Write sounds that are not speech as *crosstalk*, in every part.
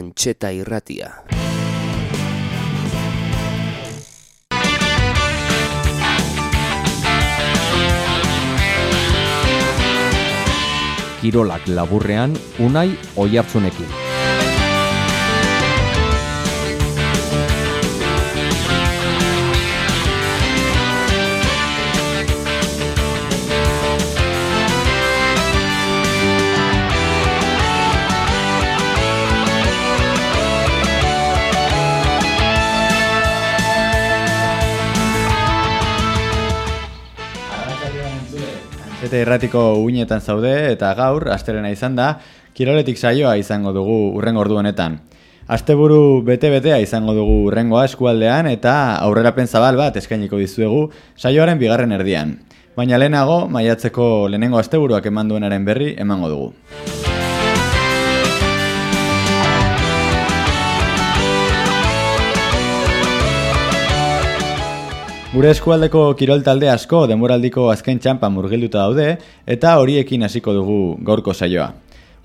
Antxeta irratia. Kirolak laburrean, unai oiartzunekin. Eta erratiko uinetan zaude eta gaur, asterena izan da, kiroletik saioa izango dugu urrengo ordu honetan. Asteburu bete-betea izango dugu urrengoa eskualdean eta aurrerapen zabal bat eskainiko dizuegu saioaren bigarren erdian. Baina lehenago, maiatzeko lehenengo asteburuak eman duenaren berri emango dugu. Gure eskualdeko kirol talde asko denboraldiko azken txampa murgilduta daude eta horiekin hasiko dugu gaurko saioa.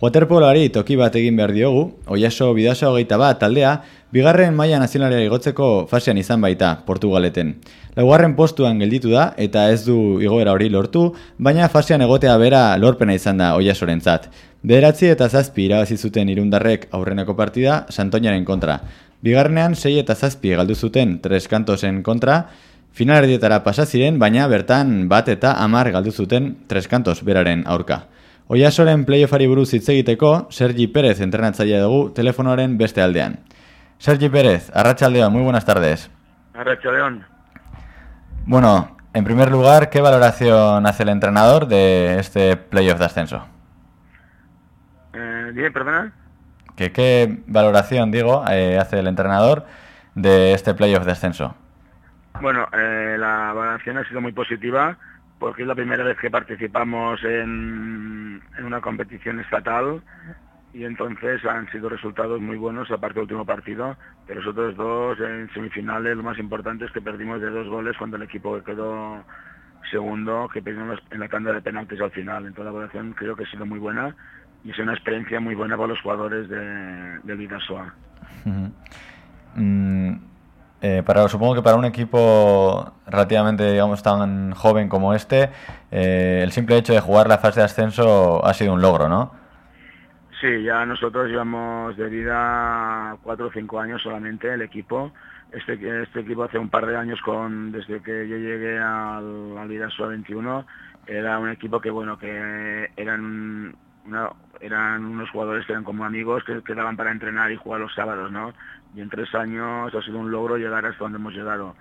Waterpoloari toki bat egin behar diogu, oiaso bidaso hogeita bat taldea, bigarren maila nazionalea igotzeko fasean izan baita, Portugaleten. Laugarren postuan gelditu da eta ez du igoera hori lortu, baina fasean egotea bera lorpena izan da oiasorentzat. Bederatzi eta zazpi irabazi zuten irundarrek aurreneko partida Santoñaren kontra. Bigarrenean sei eta zazpi galdu zuten tres kantosen kontra, Finalerdietara pasa ziren, baina bertan bat eta amar galdu zuten treskantos beraren aurka. Oiasoren playoffari buruz hitz egiteko, Sergi Pérez entrenatzaile dugu telefonoaren beste aldean. Sergi Pérez, Arratsaldeon, muy buenas tardes. Arratsaldeon. Bueno, en primer lugar, ¿qué valoración hace el entrenador de este playoff de ascenso? Eh, bien, perdona. ¿Qué, ¿Qué valoración, digo, eh, hace el entrenador de este playoff de ascenso? Bueno, eh, la valoración ha sido muy positiva porque es la primera vez que participamos en, en, una competición estatal y entonces han sido resultados muy buenos aparte del último partido, pero los otros dos en semifinales lo más importante es que perdimos de dos goles cuando el equipo quedó segundo, que perdimos en la tanda de penaltis al final. Entonces la valoración creo que ha sido muy buena y es una experiencia muy buena para los jugadores de, de. Eh, para, supongo que para un equipo relativamente digamos tan joven como este, eh, el simple hecho de jugar la fase de ascenso ha sido un logro, ¿no? Sí, ya nosotros llevamos de vida cuatro o cinco años solamente el equipo. Este, este equipo hace un par de años, con desde que yo llegué al, al Vidasoa 21, era un equipo que bueno que eran eran unos jugadores que eran como amigos que quedaban para entrenar y jugar los sábados, ¿no? Y en tres años ha sido un logro llegar hasta donde hemos llegado.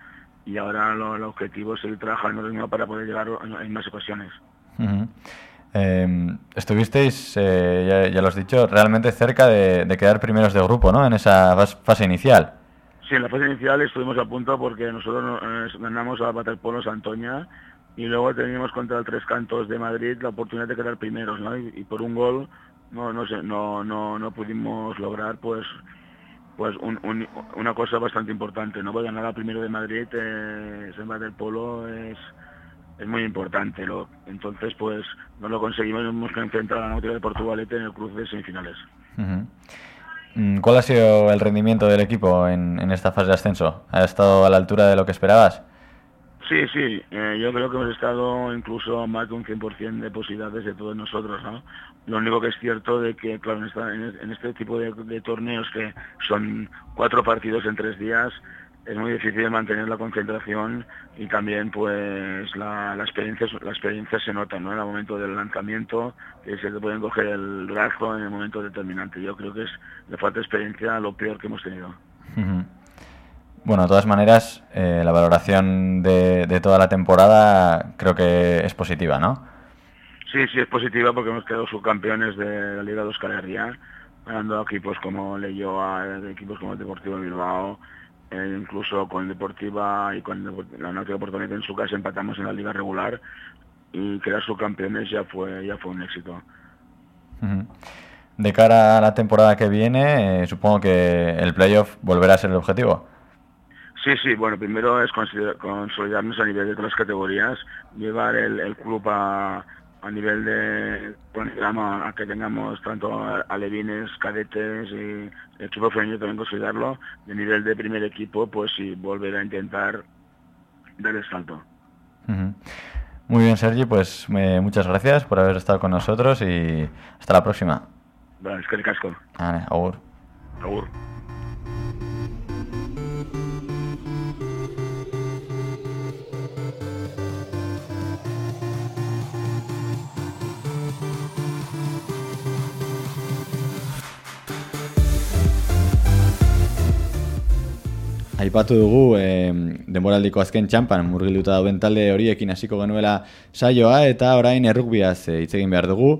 Y ahora lo, el objetivo es seguir trabajando nuevo para poder llegar en más ocasiones. Uh -huh. eh, estuvisteis, eh, ya, ya, lo has dicho, realmente cerca de, de, quedar primeros de grupo, ¿no? En esa fase inicial. Sí, en la fase inicial estuvimos a punto porque nosotros eh, ganamos a Waterpolo Santoña y luego teníamos contra el Tres Cantos de Madrid la oportunidad de quedar primeros, ¿no? Y, y por un gol no no, sé, no no no pudimos lograr pues pues un, un, una cosa bastante importante, ¿no? Porque ganar primero de Madrid eh, en del Polo es es muy importante, ¿no? Entonces, pues no lo conseguimos, hemos que enfrentar a la Nautica de Portugalete en el cruce de semifinales. -huh. ¿Cuál ha sido el rendimiento del equipo en esta fase de ascenso? ¿Ha estado a la altura de lo que esperabas? Sí, sí, eh, yo creo que hemos estado incluso más de un 100% de posibilidades de todos nosotros, ¿no? Lo único que es cierto de que, claro, en, esta, en este tipo de, de, torneos que son cuatro partidos en tres días, es muy difícil mantener la concentración y también pues la, la experiencia la experiencia se nota ¿no? en el momento del lanzamiento que se te pueden coger el brazo en el momento determinante yo creo que es de falta de experiencia lo peor que hemos tenido. Bueno, de todas maneras, eh, la valoración de, de, toda la temporada creo que es positiva, ¿no? Sí, sí, es positiva porque hemos quedado subcampeones de la Liga de Euskal Herria, ganando equipos como Leyoa, equipos como el Deportivo Bilbao, eh, incluso con Deportiva y con la Náutica Portuguesa en su casa empatamos en la Liga regular y quedar subcampeones ya fue, ya fue un éxito. Uh -huh. De cara a la temporada que viene, eh, supongo que el playoff volverá a ser el objetivo. Sí, sí, bueno, primero es consolidarnos a nivel de todas las categorías, llevar el, el club a, a nivel de programa, a que tengamos tanto alevines, cadetes y equipo femenino también considerarlo, de nivel de primer equipo, pues sí, volver a intentar dar el salto. Muy bien, Sergi, pues muchas gracias por haber estado con nosotros y hasta la próxima. Bueno, es que el casco. Vale, agur. Agur. Aipatu dugu e, denboraldiko azken txampan murgilduta dauden talde horiekin hasiko genuela saioa eta orain errukbiaz e, hitz egin behar dugu.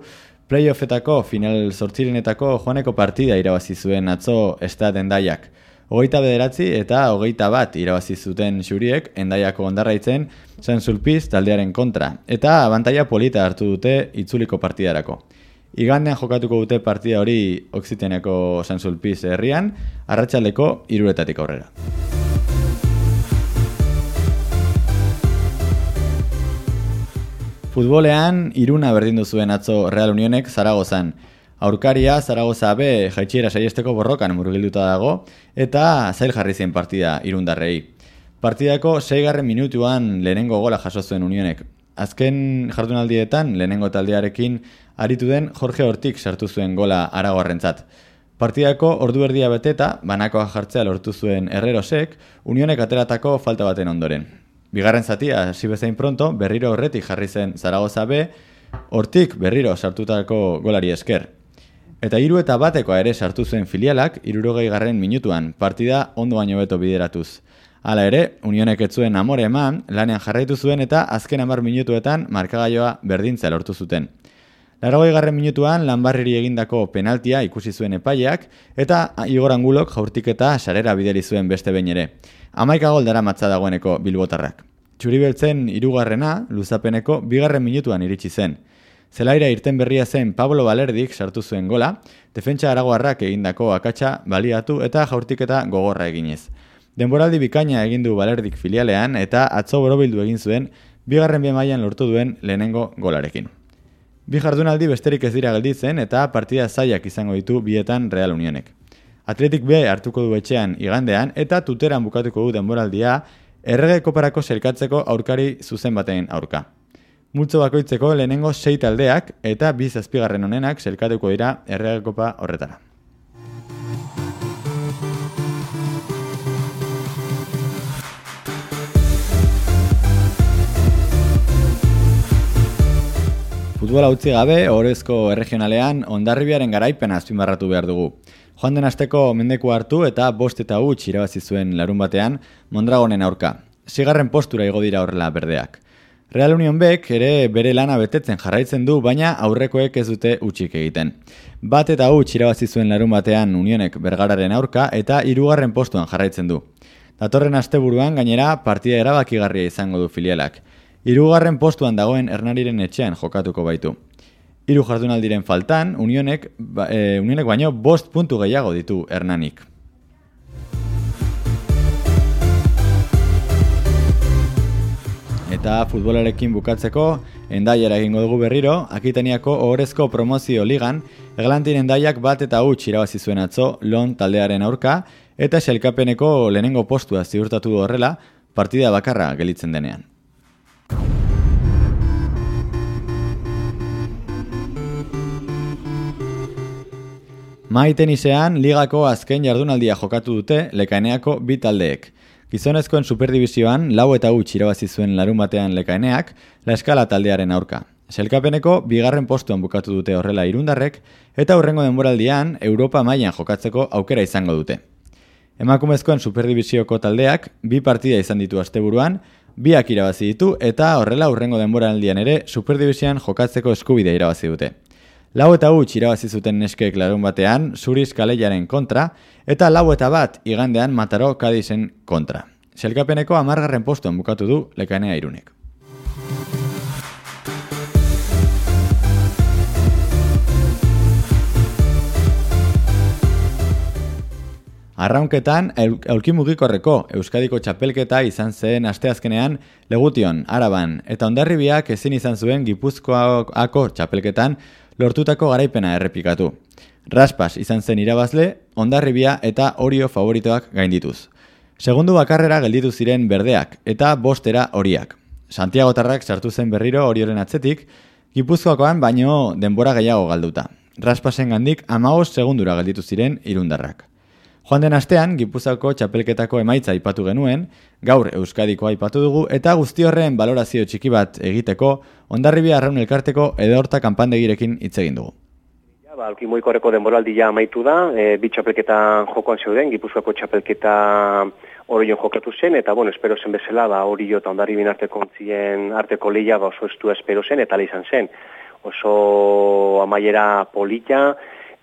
Playoffetako final sortzirenetako joaneko partida irabazi zuen atzo estat endaiak. Hogeita bederatzi eta hogeita bat irabazi zuten xuriek endaiako ondarraitzen zen zulpiz taldearen kontra. Eta abantaia polita hartu dute itzuliko partidarako. Igandean jokatuko dute partida hori Oksiteneko San Sulpiz herrian, arratsaldeko iruretatik aurrera. Futbolean, iruna berdindu zuen atzo Real Unionek Zaragozan. Aurkaria, Zaragoza B, jaitxiera saiesteko borrokan murgilduta dago, eta zail jarri zen partida irundarrei. Partidako 6 minutuan lehenengo gola jaso zuen Unionek. Azken jardunaldietan lehenengo taldearekin aritu den Jorge Hortik sartu zuen gola aragoarrentzat. Partidako ordu erdia beteta, banakoa jartzea lortu zuen Herrerosek, Unionek ateratako falta baten ondoren. Bigarren zatia, hasi bezain pronto, berriro horretik jarri zen Zaragoza B, hortik berriro sartutako golari esker. Eta hiru eta batekoa ere sartu zuen filialak, irurogei garren minutuan, partida ondo baino beto bideratuz. Hala ere, unionek etzuen amore eman, lanean jarraitu zuen eta azken amar minutuetan markagaioa berdintza lortu zuten. Laragoi garren minutuan, lanbarriri egindako penaltia ikusi zuen epaileak, eta Igor Angulok jaurtik eta sarera bideri zuen beste behin ere. Amaika gol dara matza dagoeneko bilbotarrak. Txuri beltzen irugarrena, luzapeneko bigarren minutuan iritsi zen. Zelaira irten berria zen Pablo Balerdik sartu zuen gola, defentsa aragoarrak egindako akatsa baliatu eta jaurtiketa gogorra eginez. Denboraldi bikaina egindu Balerdik filialean eta atzo borobildu egin zuen bigarren bi mailan lortu duen lehenengo golarekin. Bi jardunaldi besterik ez dira gelditzen eta partida zaiak izango ditu bietan Real Unionek. Atletik B hartuko du etxean igandean eta tuteran bukatuko du denboraldia errege koparako zelkatzeko aurkari zuzen baten aurka. Multzo bakoitzeko lehenengo sei taldeak eta bi zazpigarren honenak zelkatuko dira errege kopa horretara. Futbola utzi gabe, horrezko erregionalean, ondarribiaren garaipen azpimarratu behar dugu. Joan den asteko mendeku hartu eta bost eta huts irabazi zuen larun batean Mondragonen aurka. Sigarren postura igo dira horrela berdeak. Real Union Bek ere bere lana betetzen jarraitzen du, baina aurrekoek ez dute utxik egiten. Bat eta huts irabazi zuen larun batean Unionek bergararen aurka eta hirugarren postuan jarraitzen du. Datorren asteburuan gainera partida erabakigarria izango du filialak. Hirugarren postuan dagoen Hernariren etxean jokatuko baitu. Hiru jardunaldiren faltan, unionek, ba, e, unionek baino bost puntu gehiago ditu Hernanik. Eta futbolarekin bukatzeko, endaiara egingo dugu berriro, akitaniako ohorezko promozio ligan, eglantin endaiak bat eta huts irabazi zuen atzo, lon taldearen aurka, eta xelkapeneko lehenengo postua ziurtatu horrela, partida bakarra gelitzen denean. Maiten izean, ligako azken jardunaldia jokatu dute lekaeneako bi taldeek. Gizonezkoen superdivizioan, lau eta huts irabazi zuen larun batean lekaeneak, la eskala taldearen aurka. Selkapeneko, bigarren postuan bukatu dute horrela irundarrek, eta hurrengo denboraldian, Europa mailan jokatzeko aukera izango dute. Emakumezkoen superdivizioko taldeak, bi partida izan ditu asteburuan, biak irabazi ditu, eta horrela hurrengo denboraldian ere, superdivizioan jokatzeko eskubide irabazi dute. Lau eta huts irabazi zuten neskek larun batean, zuriz kaleiaren kontra, eta lau eta bat igandean mataro kadizen kontra. Selkapeneko amargarren postuan bukatu du lekanea irunek. Arraunketan, eulkimugikorreko Euskadiko txapelketa izan zen asteazkenean legution, araban, eta ondarribiak ezin izan zuen gipuzkoako txapelketan lortutako garaipena errepikatu. Raspas izan zen irabazle, ondarribia eta orio favoritoak gaindituz. Segundu bakarrera gelditu ziren berdeak eta bostera horiak. Santiago Tarrak sartu zen berriro horioren atzetik, Gipuzkoakoan baino denbora gehiago galduta. Raspasen gandik amagoz segundura gelditu ziren irundarrak. Joan den astean, Gipuzako txapelketako emaitza aipatu genuen, gaur Euskadiko aipatu dugu, eta guzti horren balorazio txiki bat egiteko, ondarribia arraun elkarteko edorta kanpandegirekin hitz egin dugu. Ba, Alkimoikorreko denboraldia amaitu da, e, bi txapelketa jokoan zeuden, Gipuzkoako txapelketa hori jokatu zen, eta bueno, espero zen bezala, ba, hori jo eta ondari binarteko ontzien arteko lehia, ba, oso estu espero zen, eta izan zen. Oso amaiera polita,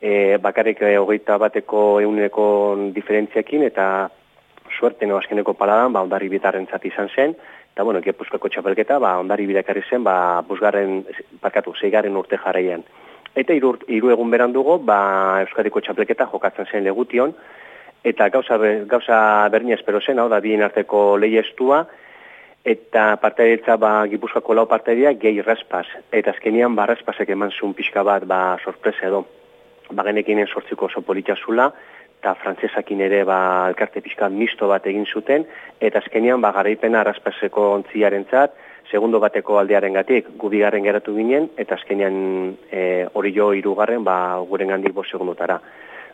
e, bakarrik e, hogeita bateko euneko diferentziakin, eta suerte no azkeneko paladan, ba, ondari bitarren izan zen, eta bueno, Gipuzkoako txapelketa, ba, ondari bidakarri zen, ba, busgarren, parkatu, zeigarren urte jarraian. Eta hiru egun beran dugu, ba, Euskadiko txapleketa jokatzen zen legution, eta gauza, gauza berdin espero zen, hau da, bien arteko lehi eta parte ditza, ba, gipuzkoako lau parte gehi respaz, eta azkenian, ba, respazek eman zuen pixka bat, ba, sorpresa edo, ba, genekinen sortziko oso zula, eta frantzesakin ere, ba, elkarte pixka misto bat egin zuten, eta azkenian, ba, garaipena respazeko ontziaren zat, segundo bateko aldearen gatik, gubigarren geratu ginen, eta azkenean e, hori jo irugarren, ba, guren gandik bo segundotara.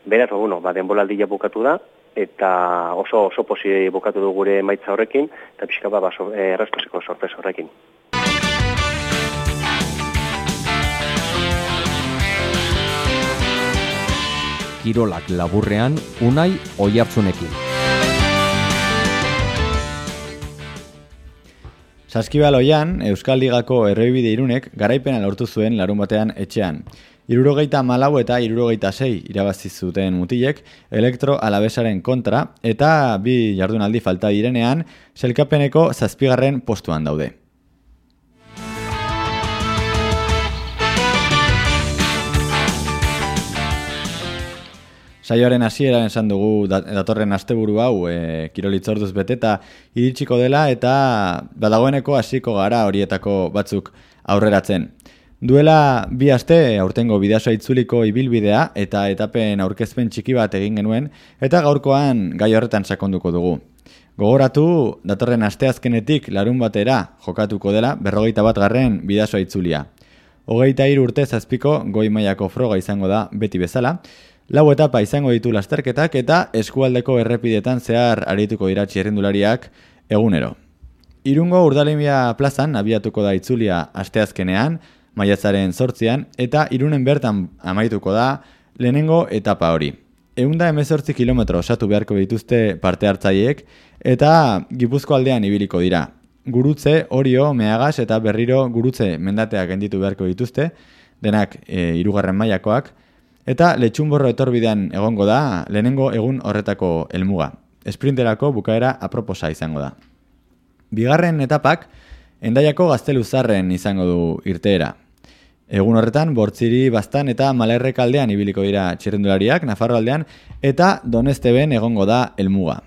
Beraz, ba, bueno, ba, denbolaldia bukatu da, eta oso oso posi bukatu du gure maitza horrekin, eta pixka ba, ba so, e, horrekin. Kirolak laburrean, unai oiartzunekin. Saskibaloian, Euskal Ligako errebide irunek garaipena lortu zuen larun batean etxean. Irurogeita malau eta irurogeita sei irabazi zuten mutilek elektro alabesaren kontra eta bi jardunaldi falta direnean selkapeneko zazpigarren postuan daude. Saioaren hasieran esan dugu datorren asteburu hau e, kirolitzorduz beteta iritsiko dela eta badagoeneko hasiko gara horietako batzuk aurreratzen. Duela bi aste aurtengo bidasoa itzuliko ibilbidea eta etapen aurkezpen txiki bat egin genuen eta gaurkoan gai horretan sakonduko dugu. Gogoratu datorren asteazkenetik larun batera jokatuko dela berrogeita bat garren bidasoa itzulia. Hogeita hiru urte zazpiko goi mailako froga izango da beti bezala, Lau etapa izango ditu lasterketak eta eskualdeko errepidetan zehar arituko dira txerrendulariak egunero. Irungo urdalimia plazan abiatuko da itzulia asteazkenean, maiatzaren sortzian, eta irunen bertan amaituko da lehenengo etapa hori. Eunda emezortzi kilometro osatu beharko dituzte parte hartzaiek eta gipuzko aldean ibiliko dira. Gurutze, orio, meagaz eta berriro gurutze mendateak genditu beharko dituzte, denak e, irugarren mailakoak, Eta letxunborro etorbidean egongo da lehenengo egun horretako helmuga. Esprinterako bukaera aproposa izango da. Bigarren etapak, endaiako gazteluzarren izango du irteera. Egun horretan, bortziri bastan eta malerrek aldean ibiliko dira txirrendulariak, Nafarro aldean, eta donesteben egongo da helmuga.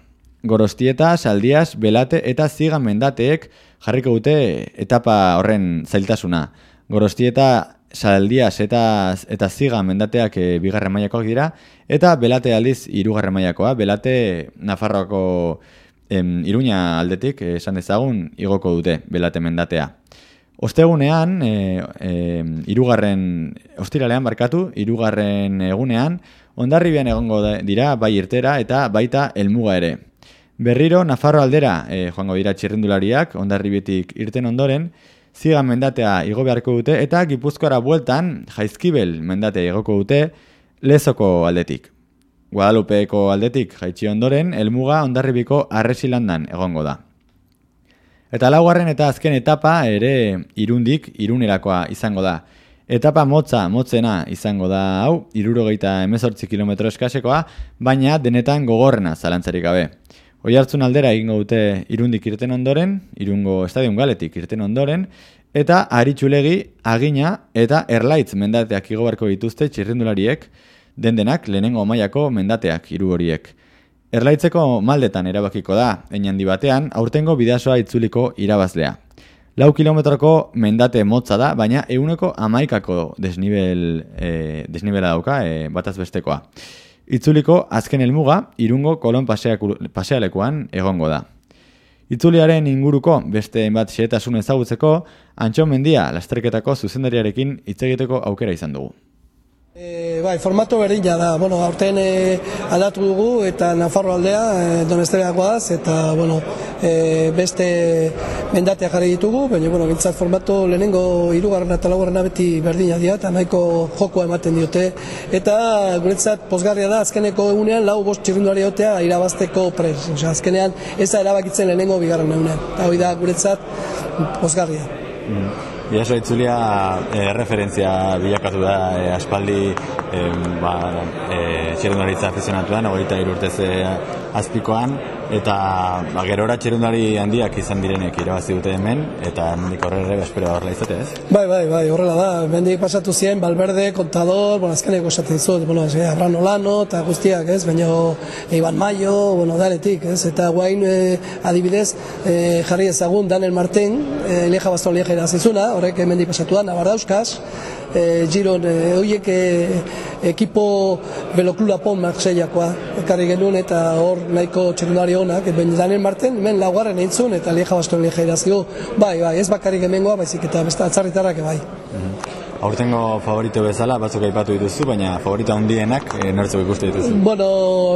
Gorostieta, saldiaz, belate eta zigan mendateek jarriko dute etapa horren zailtasuna. Gorostieta saldiaz eta eta ziga mendateak e, bigarren mailakoak dira. Eta belate aldiz hirugarren mailakoa. Belate Nafarroako em, Iruña aldetik eh, esan dezagun igoko dute belate mendatea. Ostegunean e, e, irugarren ostiralean barkatu hirugarren egunean ondarribian egongo dira bai irtera eta baita helmuga ere. Berriro Nafarro aldera e, joango dira txirrendulariak ondarribetik irten ondoren zigan mendatea igo beharko dute eta gipuzkoara bueltan jaizkibel mendatea igoko dute lezoko aldetik. Guadalupeeko aldetik jaitsi ondoren, elmuga ondarribiko arresilandan egongo da. Eta laugarren eta azken etapa ere irundik irunerakoa izango da. Etapa motza, motzena izango da hau, irurogeita emezortzi kilometro eskasekoa, baina denetan gogorrena zalantzarik gabe. Hoi hartzun aldera egingo dute irundik irten ondoren, irungo estadion galetik irten ondoren, eta aritxulegi, agina eta erlaitz mendateak igo beharko dituzte txirrendulariek, den denak lehenengo maiako mendateak hiru horiek. Erlaitzeko maldetan erabakiko da, handi batean, aurtengo bidasoa itzuliko irabazlea. Lau kilometroko mendate motza da, baina euneko amaikako desnibel, e, desnibela dauka, e, bataz bestekoa. Itzuliko azken helmuga irungo kolon pasealekuan egongo da. Itzuliaren inguruko beste enbat xeetasun ezagutzeko, Antxon Mendia lasterketako zuzendariarekin hitz egiteko aukera izan dugu. E, bai, formato berdina da, bueno, aurten e, aldatu dugu eta Nafarro aldea e, donestereakoa eta bueno, e, beste mendatea jarri ditugu, baina bueno, bintzat formato lehenengo irugarren eta laugarren beti berdina dira eta nahiko jokoa ematen diote eta guretzat pozgarria da azkeneko egunean lau bost txirrunduari otea irabazteko pres, Osea, azkenean ez da erabakitzen lehenengo bigarren egunean, eta hori da guretzat pozgarria. Mm. Biaso itzulia e, referentzia bilakatu da e, aspaldi e, ba, e, txirundaritza afizionatuan, ogeita irurtez azpikoan, eta ba, gerora txirundari handiak izan direnek irabazi dute hemen, eta mendik horre espero horrela izate ez? Bai, bai, bai, horrela da, mendik pasatu ziren, Balberde, Kontador, bueno, azkeneko esaten zut, bueno, ez, Abraham Olano, eta guztiak, ez, baina Iban Maio, bueno, daretik, ez, eta guain e, adibidez, e, jarri ezagun Daniel Martin, e, Lieja Basto Lieja irazizuna, horrek mendik pasatu da, Navarra Euskaz, e, Giron, e, horiek e, ekipo Beloklula Pon Marseillakoa ekarri genuen eta hor nahiko txerundari honak, ben Daniel Marten, hemen laugarren eintzun eta lieja bastoen lieja irazio, bai, bai, ez bakarrik hemengoa, baizik eta beste atzarritarrak bai. Mhm. Aurtengo favorito bezala, batzuk aipatu dituzu, baina favorito handienak e, nortzuk ikuste dituzu? Bueno,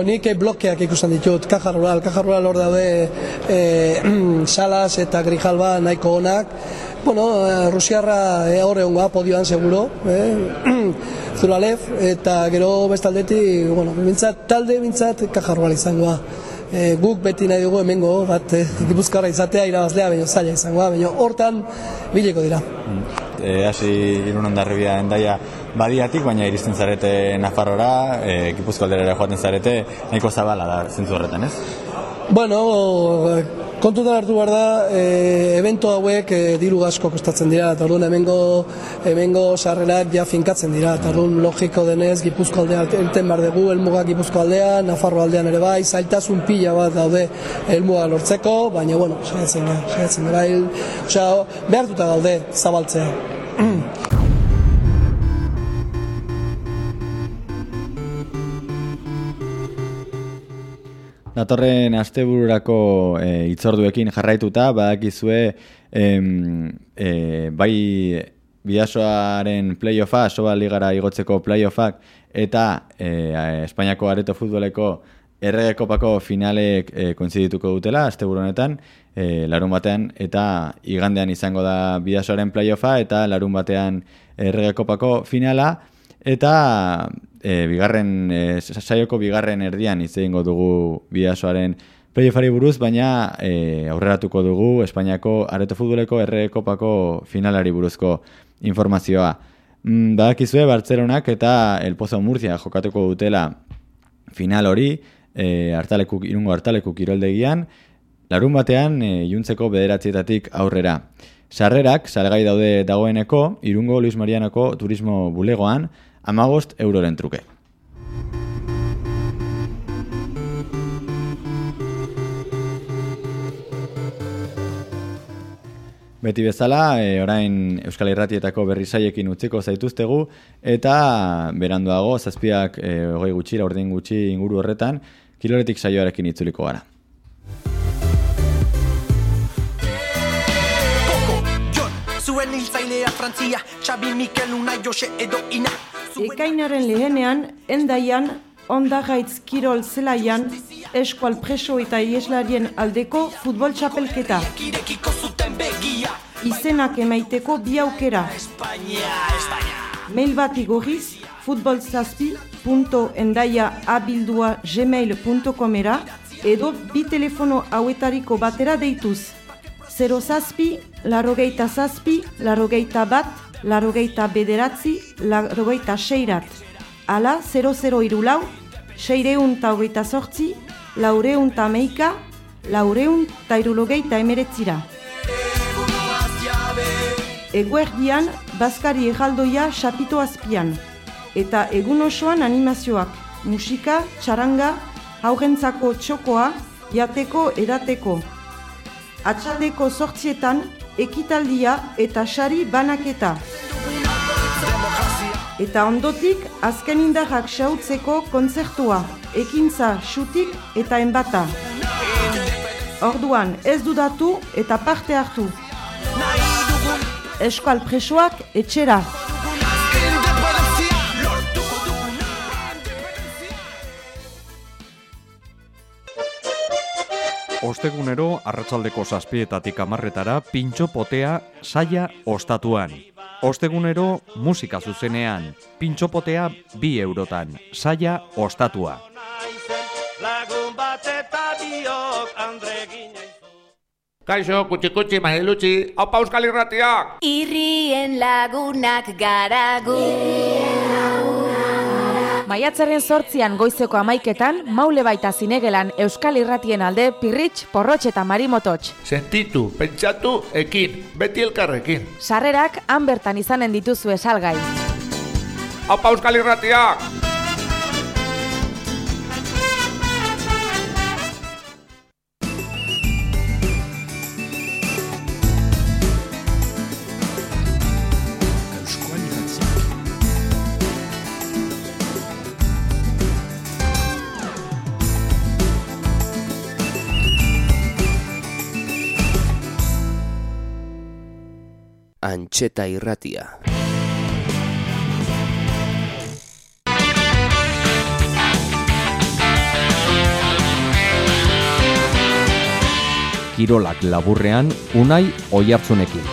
nik blokeak ikusten ditut, kaja rural, kaja rural hor daude e, *clears throat* salas eta grijalba nahiko onak, bueno, eh, Rusiarra e, hor egon podioan seguro, eh? *clears throat* Zuralev, eta gero bestaldetik, bueno, bintzat, talde bintzat kajarroa izangoa. E, guk beti nahi dugu hemengo, bat, e, gipuzkarra izatea irabazlea, baina zaila izangoa, baina hortan bileko dira. E, hasi irun ondarribia endaia badiatik, baina iristen zarete Nafarrora, e, gipuzko joaten zarete, nahiko zabala da zentzu horretan, ez? Bueno, kontu da hartu behar da, e, evento hauek e, diru asko kostatzen dira, eta orduan hemengo, hemengo sarrerak ja finkatzen dira, eta orduan logiko denez, gipuzko aldea enten behar dugu, elmuga gipuzko aldea, nafarro aldean ere bai, zailtasun pila bat daude elmuga lortzeko, baina, bueno, saiatzen da, saiatzen da, bai, behartuta gaude zabaltzea. *clears throat* Datorren astebururako e, itzorduekin jarraituta, badakizue em, e, bai bidasoaren playoffa, soba ligara igotzeko playoffak, eta e, Espainiako areto futboleko erregekopako finalek e, konzidituko dutela, asteburu honetan, e, larun batean, eta igandean izango da bidasoaren playoffa, eta larun batean erregekopako finala, eta e, bigarren, e, saioko bigarren erdian hitz egingo dugu bidasoaren playoffari buruz, baina e, aurreratuko dugu Espainiako areto futboleko errekopako finalari buruzko informazioa. Mm, badakizue Bartzelonak eta El Pozo Murcia jokatuko dutela final hori, e, hartaleku, irungo hartaleku kiroldegian, larun batean e, juntzeko bederatzietatik aurrera. Sarrerak, salgai daude dagoeneko, irungo Luis Marianoko turismo bulegoan, amagost euroren truke. Beti bezala, e, orain Euskal Irratietako berri saiekin utziko zaituztegu, eta beranduago, zazpiak e, hogei gutxi, laurdin gutxi inguru horretan, kiloretik saioarekin itzuliko gara. Frantzia, Xabi Mikel Unai Jose edo Ina Ekainaren lehenean, endaian, ondagaitz kirol zelaian, eskual preso eta ieslarien aldeko futbol txapelketa. Izenak emaiteko bi aukera. Mail bat igorriz, futbolzazpi.endaiaabildua.gmail.comera edo bi telefono hauetariko batera deituz. 0 zazpi, larogeita zazpi, larogeita bat, larogeita bederatzi, larogeita seirat. Ala, 00 irulau, seireun ta hogeita sortzi, laureun ta meika, laureun ta irulogeita emeretzira. Eguerdian, Baskari egaldoia xapito azpian. Eta egun osoan animazioak, musika, txaranga, haurentzako txokoa, jateko edateko. Atxaldeko sortzietan, ekitaldia eta sari banaketa. Eta ondotik, azken indarrak xautzeko kontzertua, ekintza, xutik eta enbata. Orduan, ez dudatu eta parte hartu. Eskual presoak etxera. Ostegunero arratsaldeko zazpietatik amarretara pintxo potea saia ostatuan. Ostegunero musika zuzenean, pintxo potea bi eurotan, saia ostatua. Kaixo, kutsi kutsi, mahilutsi, haupa euskal irratiak! Irrien lagunak garagu. Maiatzaren sortzian goizeko amaiketan, maule baita zinegelan Euskal Irratien alde Pirritx, Porrotx eta Marimototx. Sentitu, pentsatu, ekin, beti elkarrekin. Sarrerak han bertan izanen dituzu esalgai. Haupa euskal irratiak! Antxeta irratia. Kirolak laburrean, unai oihartzunekin.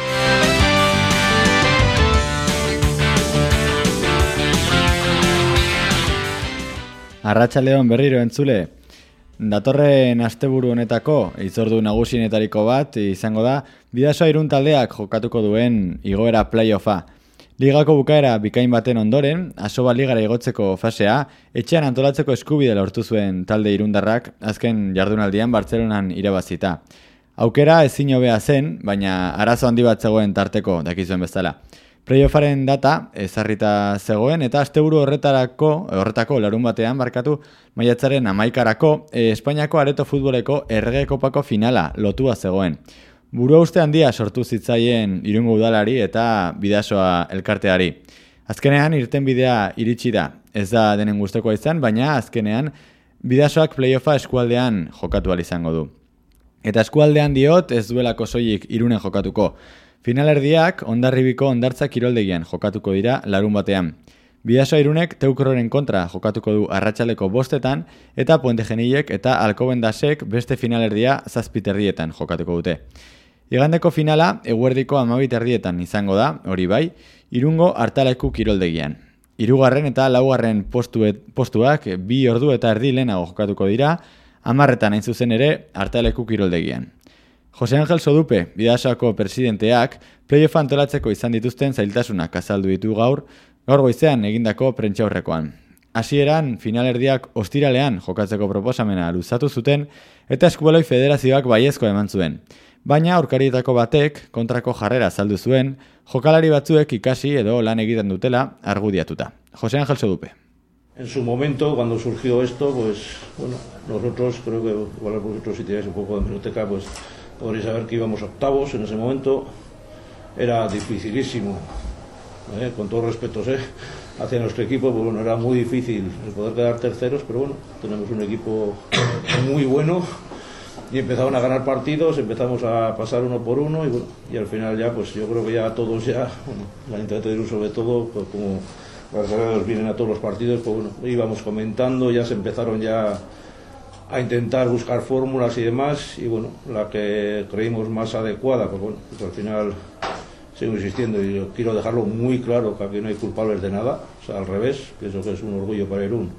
Arratxaleon berriro entzule, datorren asteburu honetako izordu nagusienetariko bat izango da bidasoa irun taldeak jokatuko duen igoera playoffa. Ligako bukaera bikain baten ondoren, asoba ligara igotzeko fasea, etxean antolatzeko eskubide lortu zuen talde irundarrak azken jardunaldian Bartzelonan irabazita. Aukera ezin hobea zen, baina arazo handi bat zegoen tarteko dakizuen bezala. Playoffaren data ezarrita zegoen eta asteburu horretarako horretako larun batean barkatu maiatzaren amaikarako e, Espainiako areto futboleko errege kopako finala lotua zegoen. Buru uste handia sortu zitzaien irungo udalari eta bidasoa elkarteari. Azkenean irten bidea iritsi da, ez da denen guztekoa izan, baina azkenean bidasoak playoffa eskualdean jokatu izango du. Eta eskualdean diot ez duelako soilik irunen jokatuko. Finalerdiak ondarribiko ondartza kiroldegian jokatuko dira larun batean. Bidasoa irunek teukroren kontra jokatuko du arratsaleko bostetan eta puente genilek eta alkobendasek beste finalerdia zazpiterdietan jokatuko dute. Igandeko finala eguerdiko amabiterdietan izango da, hori bai, irungo hartaleku kiroldegian. Hirugarren eta laugarren postuet, postuak bi ordu eta erdi lehenago jokatuko dira, amarretan hain zuzen ere hartaleku kiroldegian. Jose Angel Sodupe, bidasoako presidenteak, playoff antolatzeko izan dituzten zailtasunak azaldu ditu gaur, gaur goizean egindako prentxaurrekoan. Hasieran finalerdiak ostiralean jokatzeko proposamena luzatu zuten eta eskubaloi federazioak baiezko eman zuen. Baina aurkarietako batek kontrako jarrera azaldu zuen, jokalari batzuek ikasi edo lan egiten dutela argudiatuta. Jose Angel Sodupe. En su momento, cuando surgió esto, pues, bueno, nosotros, creo que igual vosotros si tenéis un poco de minuteca, pues, podréis saber que íbamos octavos en ese momento, era dificilísimo, ¿eh? con todos respetos ¿eh? hacia nuestro equipo, pues bueno, era muy difícil el poder quedar terceros, pero bueno, tenemos un equipo muy bueno y empezaron a ganar partidos, empezamos a pasar uno por uno y bueno, y al final ya, pues yo creo que ya todos ya, la Internet de sobre todo, pues como gracias a Dios vienen a todos los partidos, pues bueno, íbamos comentando, ya se empezaron ya a intentar buscar fórmulas y demás y bueno, la que creímos más adecuada, pues bueno, pues al final sigo insistiendo y yo quiero dejarlo muy claro que aquí no hay culpables de nada, o sea, al revés, pienso que es un orgullo para Irún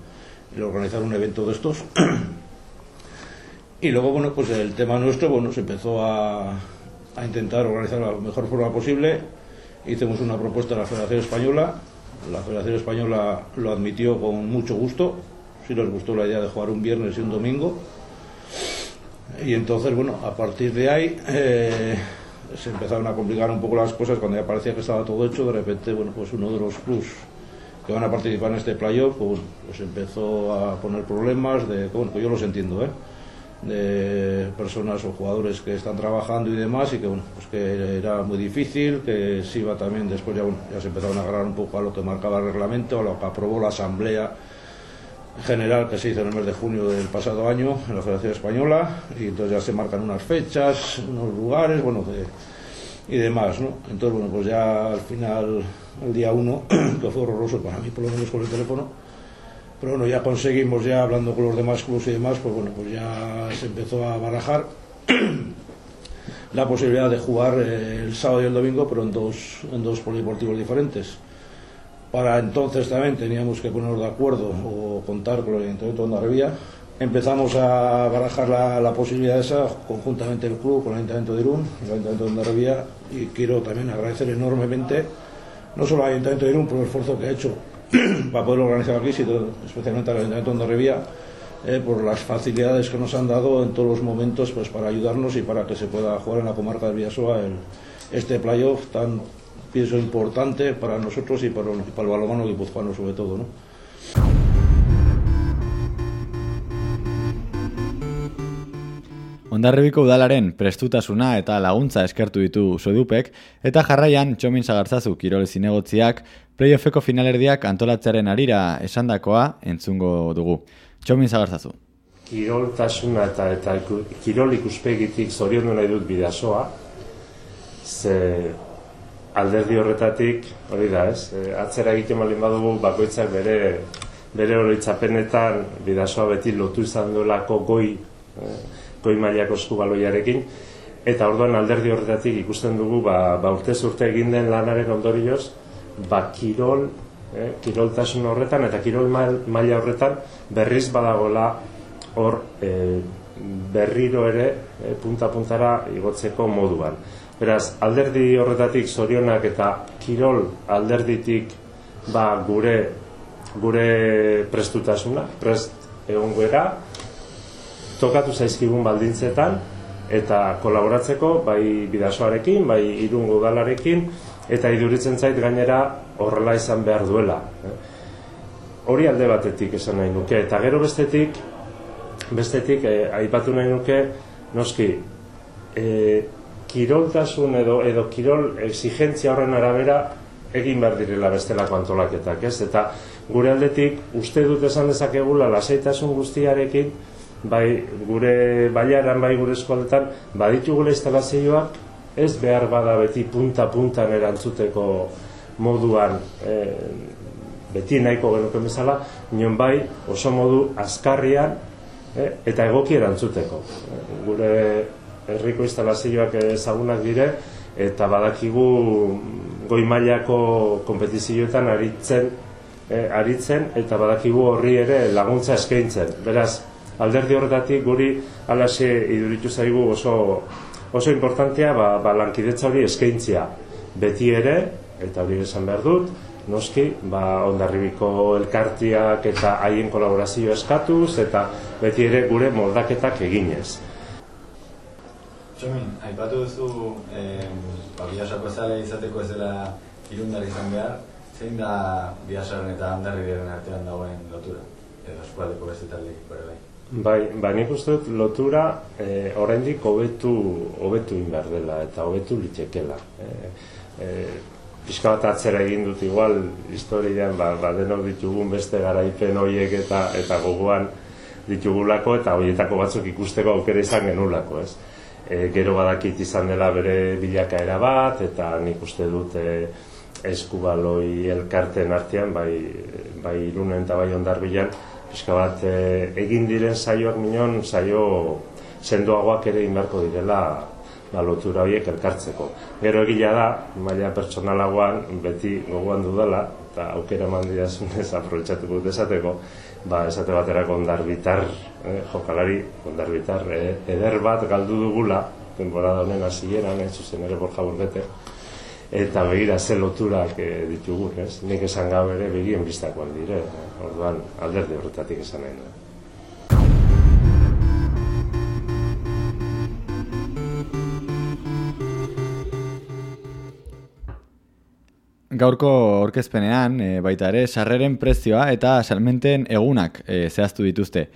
el organizar un evento de estos. *clears throat* y luego, bueno, pues el tema nuestro, bueno, se empezó a, a intentar organizar la mejor forma posible, hicimos una propuesta a la Federación Española, la Federación Española lo admitió con mucho gusto, si les gustó la idea de jugar un viernes y un domingo. Y entonces, bueno, a partir de ahí eh, se empezaron a complicar un poco las cosas cuando ya parecía que estaba todo hecho. De repente, bueno, pues uno de los clubs que van a participar en este playoff, pues, pues empezó a poner problemas de, bueno, que yo los entiendo, ¿eh? de personas o jugadores que están trabajando y demás y que bueno, pues que era muy difícil, que se iba también después ya, bueno, ya se empezaron a agarrar un poco a lo que marcaba el reglamento, a lo que aprobó la asamblea general que se hizo en el mes de junio del pasado año en la Federación Española y entonces ya se marcan unas fechas, unos lugares, bueno, y demás, ¿no? Entonces, bueno, pues ya al final, el día 1, *clears throat* que fue horroroso para mí, por lo menos con el teléfono, pero bueno, ya conseguimos, ya hablando con los demás clubes y demás, pues bueno, pues ya se empezó a barajar *clears throat* la posibilidad de jugar eh, el sábado y el domingo, pero en dos, en dos polideportivos diferentes. Para entonces también teníamos que ponernos de acuerdo o contar con el Ayuntamiento de Ondarribía. Empezamos a barajar la, la, posibilidad esa conjuntamente el club con el Ayuntamiento de Irún, el Ayuntamiento de Ondarribía, y quiero también agradecer enormemente no solo al Ayuntamiento de Irún por el esfuerzo que ha hecho *clears throat* para poder organizar aquí, sino especialmente al Ayuntamiento de Ondarribía, eh, por las facilidades que nos han dado en todos los momentos pues para ayudarnos y para que se pueda jugar en la comarca de Villasoa el, este playoff tan pienso importante para nosotros y para, para el balonmano guipuzcoano sobre todo, ¿no? Ondarribiko udalaren prestutasuna eta laguntza eskertu ditu sodupek, eta jarraian txomin zagartzazu kirole zinegotziak playoffeko finalerdiak antolatzearen arira esandakoa entzungo dugu. Txomin zagartzazu. Kiroltasuna eta, eta kirol ikuspegitik zoriondu nahi dut bidasoa, ze alderdi horretatik, hori da ez, e, atzera egiten malin badugu bakoitzak bere bere horiitzapenetan bidasoa beti lotu izan duelako goi e, goi mailako eskubaloiarekin. Eta orduan alderdi horretatik ikusten dugu ba, ba urte urte egin den lanaren ondorioz ba kirol e, kiroltasun horretan eta kirol maila horretan berriz badagola hor e, berriro ere e, punta puntara igotzeko moduan Beraz, alderdi horretatik zorionak eta kirol alderditik ba, gure gure prestutasuna, prest egon guera, tokatu zaizkigun baldintzetan, eta kolaboratzeko bai bidasoarekin, bai irungo galarekin, eta iduritzen zait gainera horrela izan behar duela. Hori alde batetik esan nahi nuke, eta gero bestetik, bestetik, eh, aipatu nahi nuke, noski, eh, kiroltasun edo edo kirol exigentzia horren arabera egin behar direla bestelako antolaketak, ez? Eta gure aldetik uste dut esan dezakegula lasaitasun guztiarekin, bai gure baiaran, bai gure eskualdetan, baditu instalazioak ez behar bada beti punta-puntan erantzuteko moduan e, beti nahiko genuke bezala, nion bai oso modu azkarrian e, eta egoki erantzuteko. E, gure herriko instalazioak ezagunak dire eta badakigu goi mailako konpetizioetan aritzen e, aritzen eta badakigu horri ere laguntza eskaintzen. Beraz, alderdi horretatik guri alase iduritu zaigu oso oso importantea ba, ba lankidetza hori eskaintzia. Beti ere, eta hori esan behar dut, noski, ba, ondarribiko elkartiak eta haien kolaborazio eskatuz, eta beti ere gure moldaketak eginez. Txomin, aipatu duzu eh, ba, biasako zale izateko ez dela irundar izan behar, zein da biasaren eta handarriaren artean dagoen lotura? Edo eskualdeko beste taldekiko ere bai? Bai, ba, nik uste dut lotura eh, oraindik hobetu hobetu inbar dela eta hobetu litekela. Eh, eh, Piska bat atzera egin dut igual historian ba, ba denok ditugun beste garaipen horiek eta eta gogoan ditugulako eta horietako batzuk ikusteko aukera izan genulako, ez? E, gero badakit izan dela bere bilakaera bat eta nik uste dut e, eskubaloi elkarten artean bai, bai irunen eta bai ondarbilan pixka bat e, egin diren saioak minon saio sendoagoak ere inbarko direla ba, lotura horiek elkartzeko. Gero egila da, maila pertsonalagoan beti gogoan dudala eta aukera mandiazunez *laughs* aprobetsatuko dut esateko, ba, esate baterako ondarbitar, eh, jokalari ondarbitar eh, eder bat galdu dugula, temporada honen hasieran, ez zuzen ere borja burbete, eta begira ze loturak eh, ditugun, ez? Nik esan gau ere begien biztakoan dire, eh? orduan alderdi horretatik esan nahi. Gaurko orkezpenean, e, baita ere, sarreren prezioa eta salmenten egunak e, zehaztu dituzte.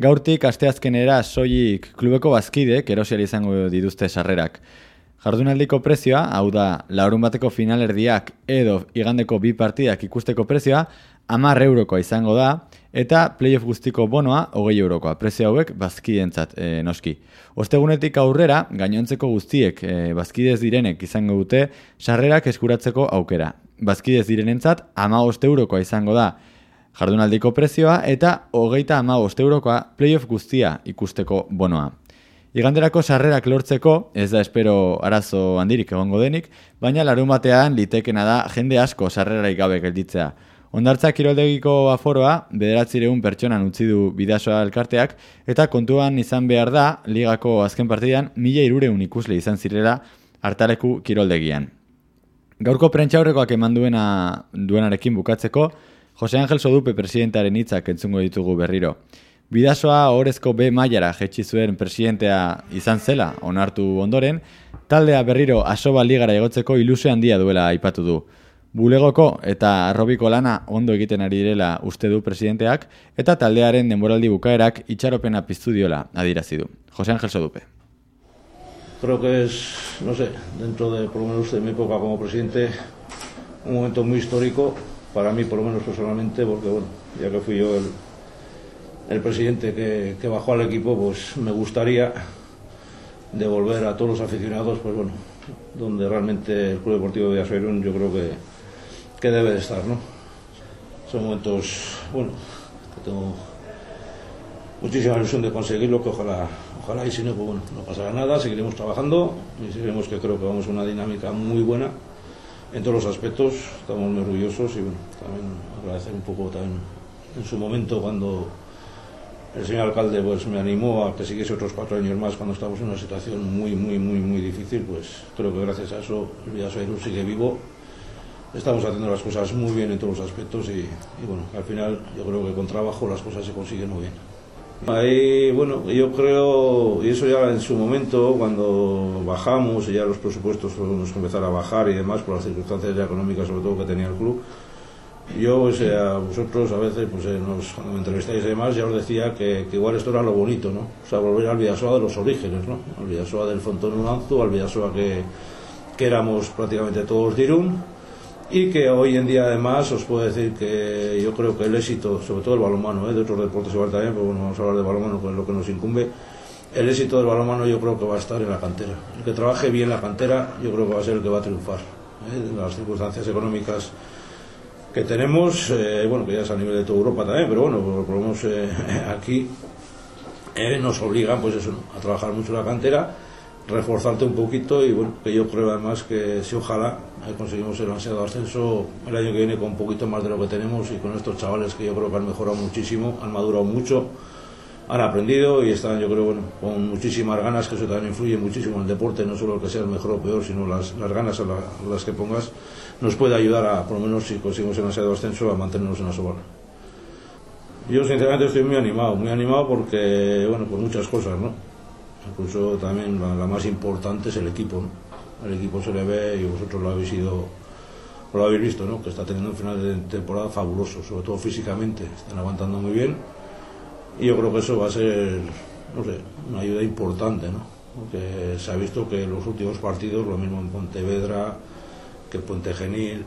Gaurtik asteazkenera soilik klubeko bazkidek erosiari izango dituzte sarrerak. Jardunaldiko prezioa, hau da, laurun bateko finalerdiak edo igandeko bi partidak ikusteko prezioa, amar eurokoa izango da, eta playoff guztiko bonoa, hogei eurokoa. Prezio hauek, bazkidentzat e, noski. Ostegunetik aurrera, gainontzeko guztiek e, bazkidez direnek izango dute, sarrerak eskuratzeko aukera. Bazkidez direnentzat, ama eurokoa izango da, jardunaldiko prezioa, eta hogeita ama eurokoa playoff guztia ikusteko bonoa. Iganderako sarrerak lortzeko, ez da espero arazo handirik egongo denik, baina larun batean litekena da jende asko sarrerarik gabe gelditzea. Ondartza kiroldegiko aforoa, bederatzireun pertsonan utzi du bidasoa elkarteak, eta kontuan izan behar da, ligako azken partidan, mila irureun ikusle izan zirela hartaleku kiroldegian. Gaurko prentxaurrekoak eman duena duenarekin bukatzeko, Jose Angel Sodupe presidentaren hitzak entzungo ditugu berriro. Bidasoa horrezko B mailara jetxi zuen presidentea izan zela, onartu ondoren, taldea berriro asoba ligara egotzeko iluse handia duela aipatu du. Bulegoko eta arrobiko lana ondo egiten ari direla uste du presidenteak, eta taldearen denboraldi bukaerak itxaropena piztu diola adirazi du. Jose Ángel Sodupe. Creo que es, no sé, dentro de, por lo menos de mi época como presidente, un momento muy histórico, para mí por lo menos personalmente, porque bueno, ya que fui yo el, el presidente que, bajó al equipo, pues me gustaría devolver a todos los aficionados, pues bueno, donde realmente el Club Deportivo de Asoirún yo creo que, que debe de estar, ¿no? Son momentos, bueno, que tengo muchísima ilusión de conseguirlo, que ojalá, ojalá y si no, pues bueno, no pasará nada, seguiremos trabajando y seguiremos que creo que vamos a una dinámica muy buena en todos los aspectos, estamos muy orgullosos y bueno, también agradecer un poco también en su momento cuando el señor alcalde pues me animó a que siguiese otros cuatro años más cuando estamos en una situación muy, muy, muy, muy difícil, pues creo que gracias a eso el Vidasoirú sigue vivo. Estamos haciendo las cosas muy bien en todos los aspectos y, y, bueno, al final yo creo que con trabajo las cosas se consiguen muy bien. Ahí, bueno, yo creo, y eso ya en su momento, cuando bajamos y ya los presupuestos nos empezaron a bajar y demás por las circunstancias económicas sobre todo que tenía el club, yo, pues, eh, a vosotros a veces, pues, eh, nos, cuando me entrevistáis y demás, ya os decía que, igual esto era lo bonito, ¿no? O sea, volver al Vidasoa de los orígenes, ¿no? Al Vidasoa del Fontón Ulanzo, al Vidasoa que, que éramos prácticamente todos de y que hoy en día además os puedo decir que yo creo que el éxito, sobre todo el balonmano, ¿eh? de otros deportes igual también, pero bueno, vamos a hablar de balonmano, que es lo que nos incumbe, el éxito del balonmano yo creo que va a estar en la cantera. El que trabaje bien la cantera yo creo que va a ser el que va a triunfar. ¿eh? Las circunstancias económicas que tenemos, eh, bueno, que ya es a nivel de toda Europa también, pero bueno, por lo menos eh, *laughs* aquí eh, nos obligan, pues eso, ¿no? a trabajar mucho la cantera, reforzarte un poquito y bueno, que yo creo además que si ojalá eh, conseguimos el ansiado ascenso el año que viene con un poquito más de lo que tenemos y con estos chavales que yo creo que han mejorado muchísimo, han madurado mucho, han aprendido y están yo creo con muchísimas ganas, que eso también influye muchísimo en el deporte, no solo que sea el mejor o peor, sino las, las ganas a, la, a las que pongas nos puede ayudar a, por lo menos si conseguimos el ansiado ascenso, a mantenernos en la sobar. Yo sinceramente estoy muy animado, muy animado porque, bueno, por muchas cosas, ¿no? Incluso también la, la más importante es el equipo, ¿no? El equipo se le ve y vosotros lo habéis ido, lo habéis visto, ¿no? Que está teniendo un final de temporada fabuloso, sobre todo físicamente, están aguantando muy bien y yo creo que eso va a ser, no sé, una ayuda importante, ¿no? Porque se ha visto que los últimos partidos, lo mismo en Pontevedra, que Puente Genil,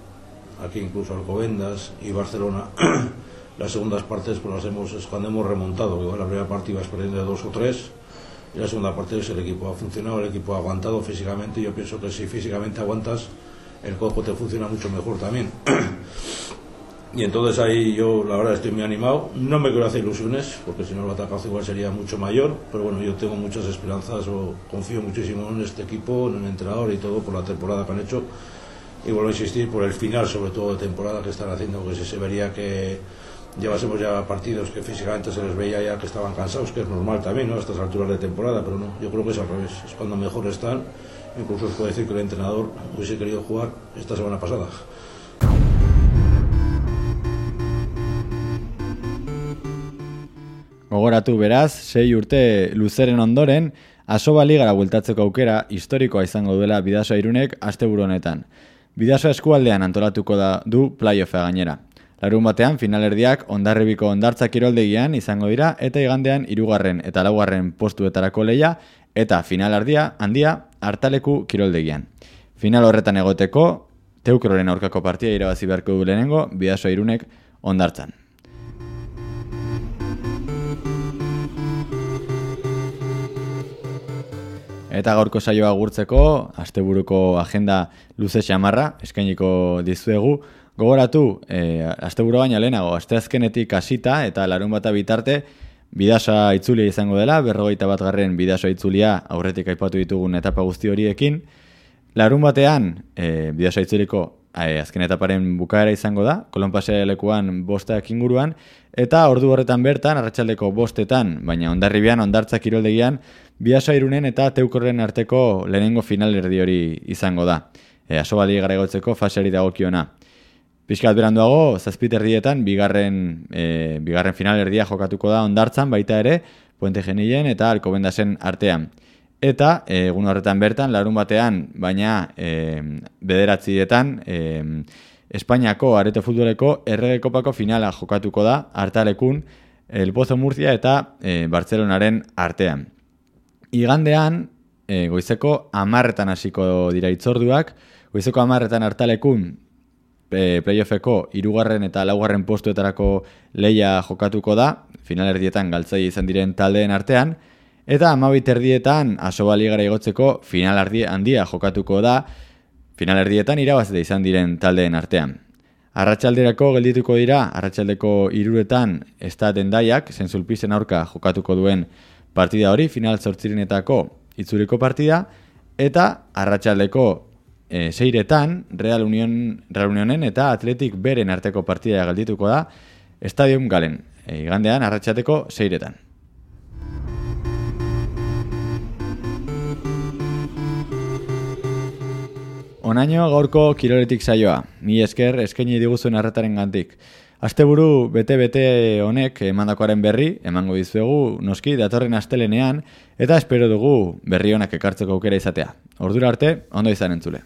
aquí incluso Alcobendas y Barcelona, *clears throat* las segundas partes pues las hemos, es cuando hemos remontado, que la primera parte ibas perdiendo de dos o tres, y la segunda parte es el equipo ha funcionado, el equipo ha aguantado físicamente, yo pienso que si físicamente aguantas, el cuerpo te funciona mucho mejor también. *clears throat* y entonces ahí yo la verdad estoy muy animado, no me quiero hacer ilusiones, porque si no el atacazo igual sería mucho mayor, pero bueno, yo tengo muchas esperanzas o confío muchísimo en este equipo, en el entrenador y todo por la temporada que han hecho y vuelvo a insistir por el final sobre todo de temporada que están haciendo que se vería que llevásemos ya partidos que físicamente se les veía ya que estaban cansados que es normal también ¿no? a estas alturas de temporada pero no, yo creo que es al revés es cuando mejor están incluso os puedo decir que el entrenador hubiese querido jugar esta semana pasada Gogoratu beraz, sei urte luzeren ondoren, asoba ligara bueltatzeko aukera historikoa izango duela bidasoa irunek asteburu honetan. Bidaso eskualdean antolatuko da du playoffa gainera. Larun batean finalerdiak ondarribiko ondartza kiroldegian izango dira eta igandean hirugarren eta laugarren postuetarako leia eta finalardia handia hartaleku kiroldegian. Final horretan egoteko, teukroren aurkako partia irabazi beharko du lehenengo, bidaso irunek ondartzan. Eta gaurko saioa gurtzeko, asteburuko agenda luze xamarra, eskainiko dizuegu, gogoratu, e, asteburu baina lehenago, asteazkenetik hasita eta larun bata bitarte, bidasa itzulia izango dela, berrogeita bat garren bidasa itzulia aurretik aipatu ditugun etapa guzti horiekin, larun batean, e, bidasa itzuliko e, azken etaparen bukaera izango da, kolonpasea lekuan bostak inguruan, eta ordu horretan bertan, arratsaldeko bostetan, baina ondarribian, ondartzak kiroldegian, Biasa irunen eta teukorren arteko lehenengo final erdi hori izango da. E, aso bali garegotzeko faseari dagokiona. Piskat beranduago, zazpiter dietan, bigarren, e, bigarren final erdia jokatuko da ondartzan, baita ere, puente genien eta alkobendasen artean. Eta, e, egun horretan bertan, larun batean, baina e, bederatzietan, e, Espainiako areto futboleko erregekopako finala jokatuko da, hartalekun, El Pozo Murcia eta e, Bartzelonaren artean. Igandean, e, goizeko amarretan hasiko dira itzorduak, goizeko amarretan hartalekun e, playoffeko irugarren eta laugarren postuetarako leia jokatuko da, finalerdietan galtzai izan diren taldeen artean, eta amabit erdietan asobali gara igotzeko final handia jokatuko da, finalerdietan irabazte izan diren taldeen artean. Arratxalderako geldituko dira, arratsaldeko iruretan estaten daiak, zentzulpizen aurka jokatuko duen partida hori, final zortzirenetako itzuriko partida, eta arratsaldeko e, seiretan, Real, Union, Real Unionen eta Atletik beren arteko partida galdituko da, Estadium Galen, e, igandean arratsaldeko seiretan. Onaino gaurko kiroletik saioa, ni esker eskaini diguzuen arretaren gantik. Asteburu bete-bete honek emandakoaren berri, emango dizuegu noski datorren astelenean, eta espero dugu berri honak ekartzeko aukera izatea. Ordura arte, ondo izan entzule.